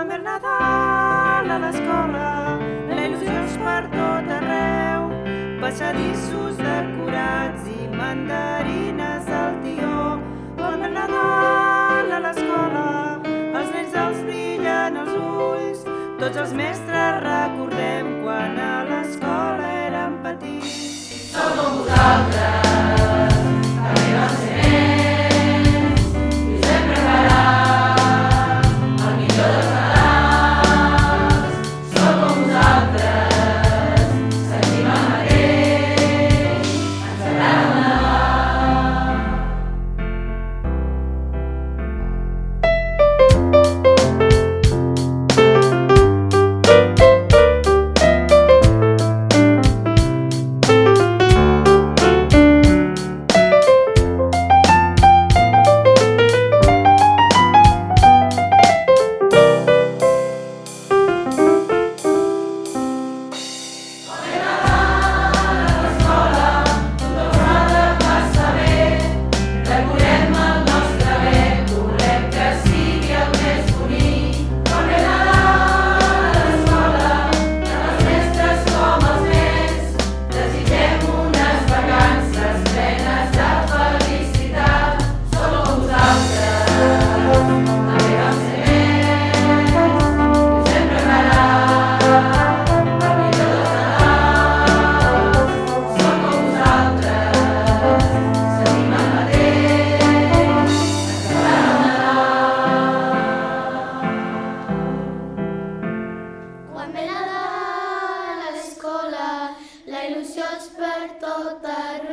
quan ve el Nadal a l'escola, la il·lusió és per tot arreu, passadissos decorats i mandarines al tió. Quan ve el Nadal a l'escola, els nens els brillen els ulls, tots els mestres recordem quan a l'escola érem petits. Nadal a l'escola, la il·lusió és per tot arreu.